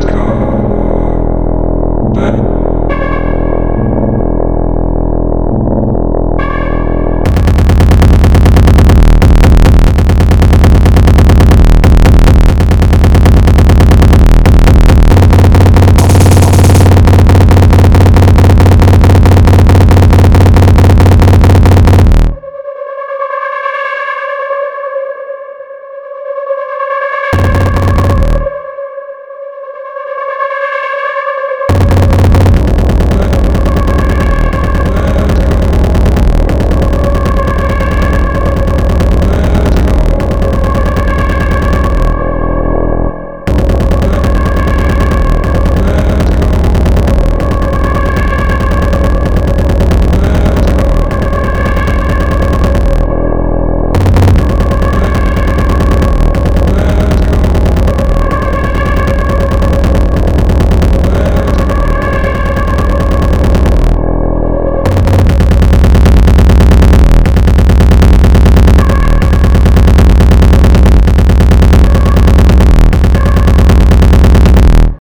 Podcast.